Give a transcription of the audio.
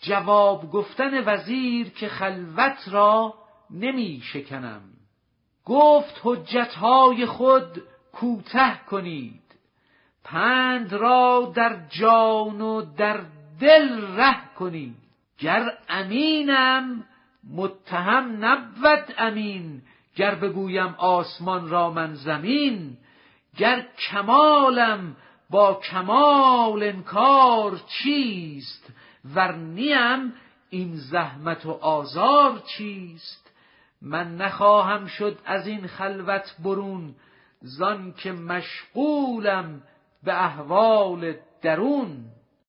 جواب گفتن وزیر که خلوت را نمی شکنم. گفت حجتهای خود کوته کنید. پند را در جان و در دل ره کنید. گر امینم متهم نبود امین. گر بگویم آسمان را من زمین گر کمالم با کمال انکار چیست؟ ور نیم این زحمت و آزار چیست؟ من نخواهم شد از این خلوت برون زان که مشغولم به احوال درون.